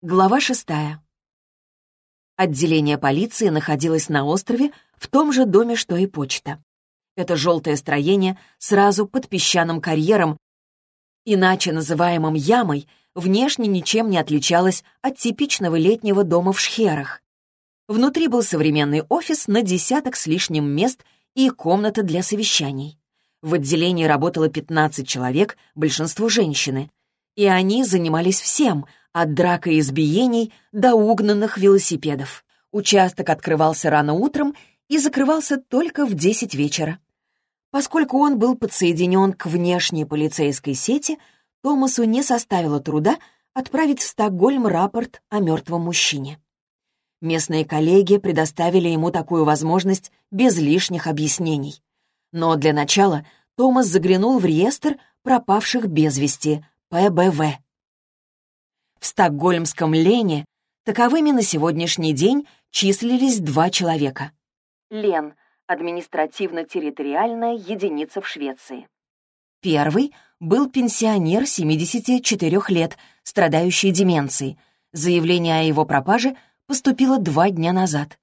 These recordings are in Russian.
Глава шестая. Отделение полиции находилось на острове в том же доме, что и почта. Это желтое строение сразу под песчаным карьером, иначе называемым ямой, внешне ничем не отличалось от типичного летнего дома в Шхерах. Внутри был современный офис на десяток с лишним мест и комната для совещаний. В отделении работало 15 человек, большинство женщины. И они занимались всем, от драк и избиений до угнанных велосипедов. Участок открывался рано утром и закрывался только в 10 вечера. Поскольку он был подсоединен к внешней полицейской сети, Томасу не составило труда отправить в Стокгольм рапорт о мертвом мужчине. Местные коллеги предоставили ему такую возможность без лишних объяснений. Но для начала Томас заглянул в реестр пропавших без вести, ПБВ. В стокгольмском Лене таковыми на сегодняшний день числились два человека. Лен — административно-территориальная единица в Швеции. Первый был пенсионер 74 лет, страдающий деменцией. Заявление о его пропаже поступило два дня назад.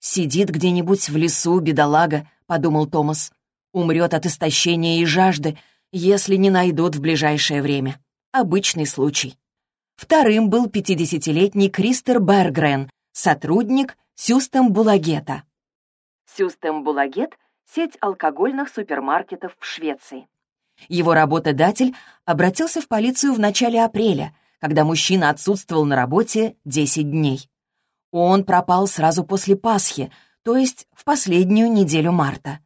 «Сидит где-нибудь в лесу, бедолага», — подумал Томас. «Умрет от истощения и жажды, если не найдут в ближайшее время. Обычный случай». Вторым был 50-летний Кристер Бергрен, сотрудник Сюстем-Булагета. Сюстем-Булагет — сеть алкогольных супермаркетов в Швеции. Его работодатель обратился в полицию в начале апреля, когда мужчина отсутствовал на работе 10 дней. Он пропал сразу после Пасхи, то есть в последнюю неделю марта.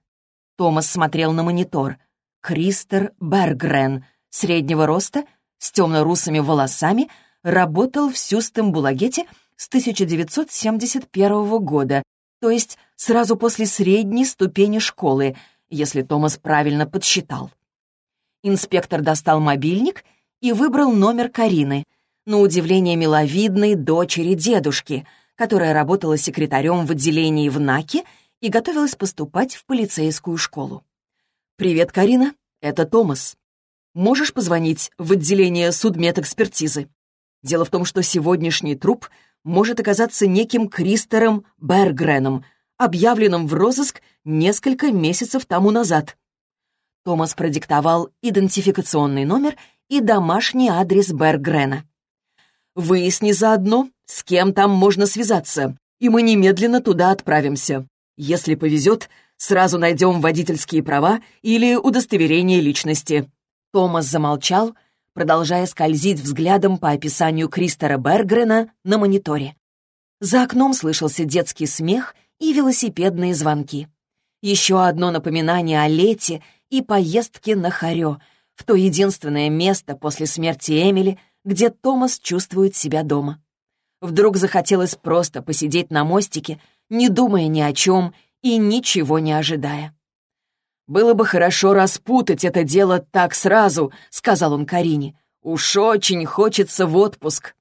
Томас смотрел на монитор. Кристер Бергрен, среднего роста, с темно-русыми волосами, работал в Сюстембулагете с 1971 года, то есть сразу после средней ступени школы, если Томас правильно подсчитал. Инспектор достал мобильник и выбрал номер Карины, на удивление миловидной дочери дедушки, которая работала секретарем в отделении в НАКе и готовилась поступать в полицейскую школу. «Привет, Карина, это Томас. Можешь позвонить в отделение судмедэкспертизы?» Дело в том, что сегодняшний труп может оказаться неким Кристером Бергреном, объявленным в розыск несколько месяцев тому назад. Томас продиктовал идентификационный номер и домашний адрес Бергрена. «Выясни заодно, с кем там можно связаться, и мы немедленно туда отправимся. Если повезет, сразу найдем водительские права или удостоверение личности». Томас замолчал, продолжая скользить взглядом по описанию Кристера Бергрена на мониторе. За окном слышался детский смех и велосипедные звонки. Еще одно напоминание о лете и поездке на Харё, в то единственное место после смерти Эмили, где Томас чувствует себя дома. Вдруг захотелось просто посидеть на мостике, не думая ни о чем и ничего не ожидая. «Было бы хорошо распутать это дело так сразу», — сказал он Карине. «Уж очень хочется в отпуск».